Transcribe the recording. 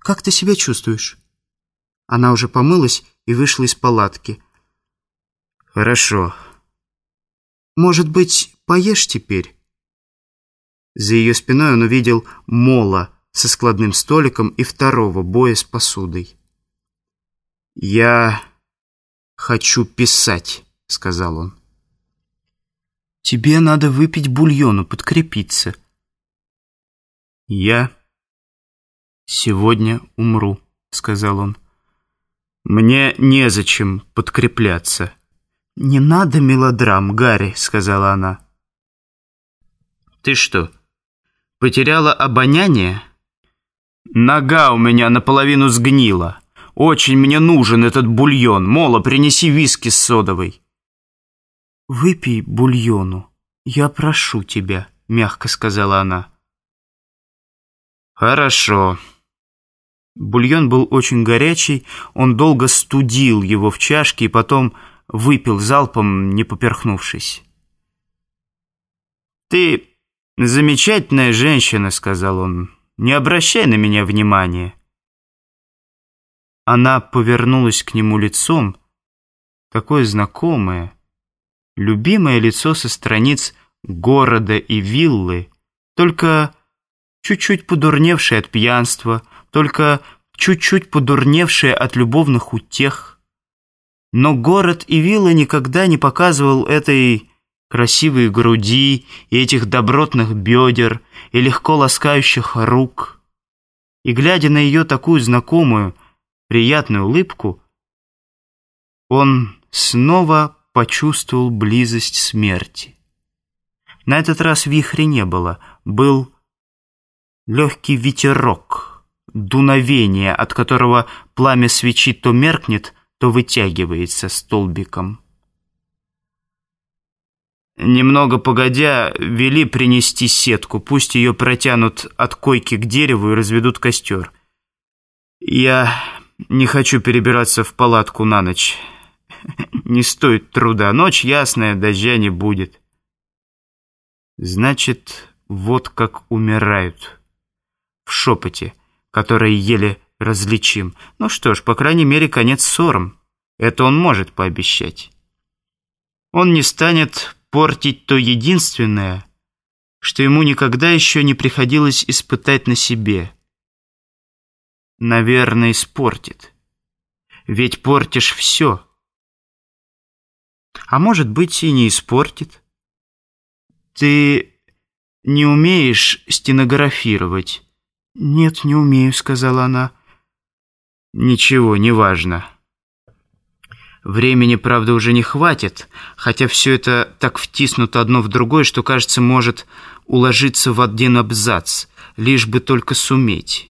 как ты себя чувствуешь?» Она уже помылась и вышла из палатки. «Хорошо. Может быть, поешь теперь?» За ее спиной он увидел мола со складным столиком и второго боя с посудой. «Я хочу писать», — сказал он. «Тебе надо выпить бульону, подкрепиться». «Я сегодня умру», — сказал он. «Мне незачем подкрепляться». «Не надо мелодрам, Гарри», — сказала она. «Ты что, потеряла обоняние?» «Нога у меня наполовину сгнила. Очень мне нужен этот бульон. Мола, принеси виски с содовой». «Выпей бульону. Я прошу тебя», — мягко сказала она. «Хорошо». Бульон был очень горячий, он долго студил его в чашке и потом выпил залпом, не поперхнувшись. «Ты замечательная женщина», — сказал он. «Не обращай на меня внимания». Она повернулась к нему лицом, такое знакомое, любимое лицо со страниц города и виллы, только чуть-чуть подурневшее от пьянства, только чуть-чуть подурневшее от любовных утех. Но город и вилла никогда не показывал этой красивой груди и этих добротных бедер и легко ласкающих рук. И глядя на ее такую знакомую, приятную улыбку, он снова почувствовал близость смерти. На этот раз вихря не было, был легкий ветерок, дуновение, от которого пламя свечи то меркнет, то вытягивается столбиком. Немного погодя, вели принести сетку, пусть ее протянут от койки к дереву и разведут костер. Я не хочу перебираться в палатку на ночь. Не стоит труда. Ночь ясная, дождя не будет. Значит, вот как умирают. В шепоте, который еле различим. Ну что ж, по крайней мере, конец ссорам. Это он может пообещать. Он не станет портить то единственное, что ему никогда еще не приходилось испытать на себе. Наверное, испортит. Ведь портишь все. А может быть, и не испортит. Ты не умеешь стенографировать. «Нет, не умею», — сказала она. «Ничего, неважно». Времени, правда, уже не хватит, хотя все это так втиснуто одно в другое, что, кажется, может уложиться в один абзац, лишь бы только суметь.